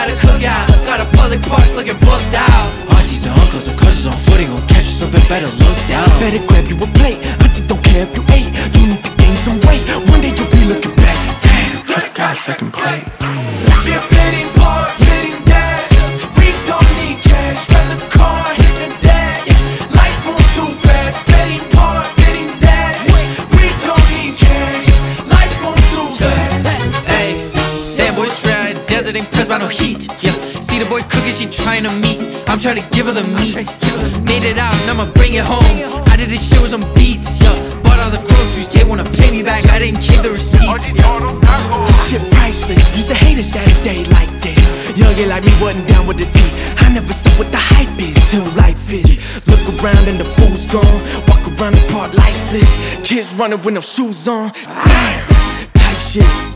at a cookout Got a public park looking booked out. Aunties and uncles and cousins on footing gon' catch us up and better look down. Better grab you a plate, auntie don't care if you ate. You need to gain some weight, one day you'll be looking back. Damn, could have got a second plate. If you're out of desert, ain't pressed by no heat. Yeah, see the boy cooking, she trying to meet. I'm trying to give her the meat. Made it out, and I'ma bring it home. I did this shit with some beats. Yeah, bought all the groceries, they wanna pay me back. I didn't keep the receipts. Shit priceless. Used to hate us at a day like this. Youngin' like me wasn't down with the D. I never saw what the hype is till life is. Look around and the fool's gone. Walk around the park lifeless. Kids running with no shoes on. Damn, type shit.